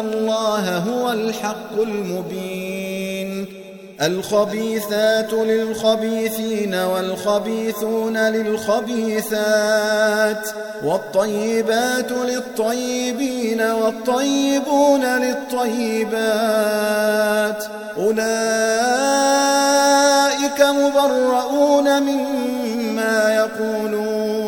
الله هو الحق المبين. الخبيثات للخبيثين والخبيثون للخبيثات والطيبات للطيبين والطيبون للطيبات. أولئك مبرؤون مما يقولون.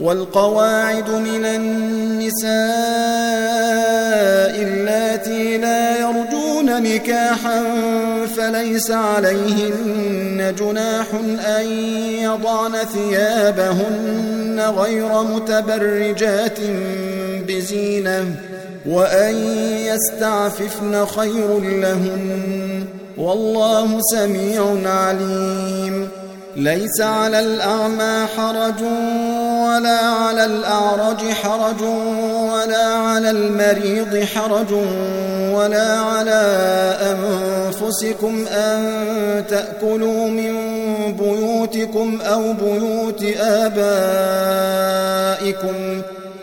والقواعد من النساء اللاتي لا يرجون نكاحا فليس عليهن جناح أن يضعن ثيابهن غير متبرجات بزينة وأن يستعففن خير لهن والله سميع عليم. ليس على الأعمى حرج ولا على الأعرج حرج ولا على المريض حرج ولا على أنفسكم أن تأكلوا من بيوتكم أو بيوت آبائكم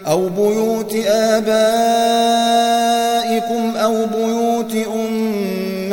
أو بيوت آبائكم أو بيوت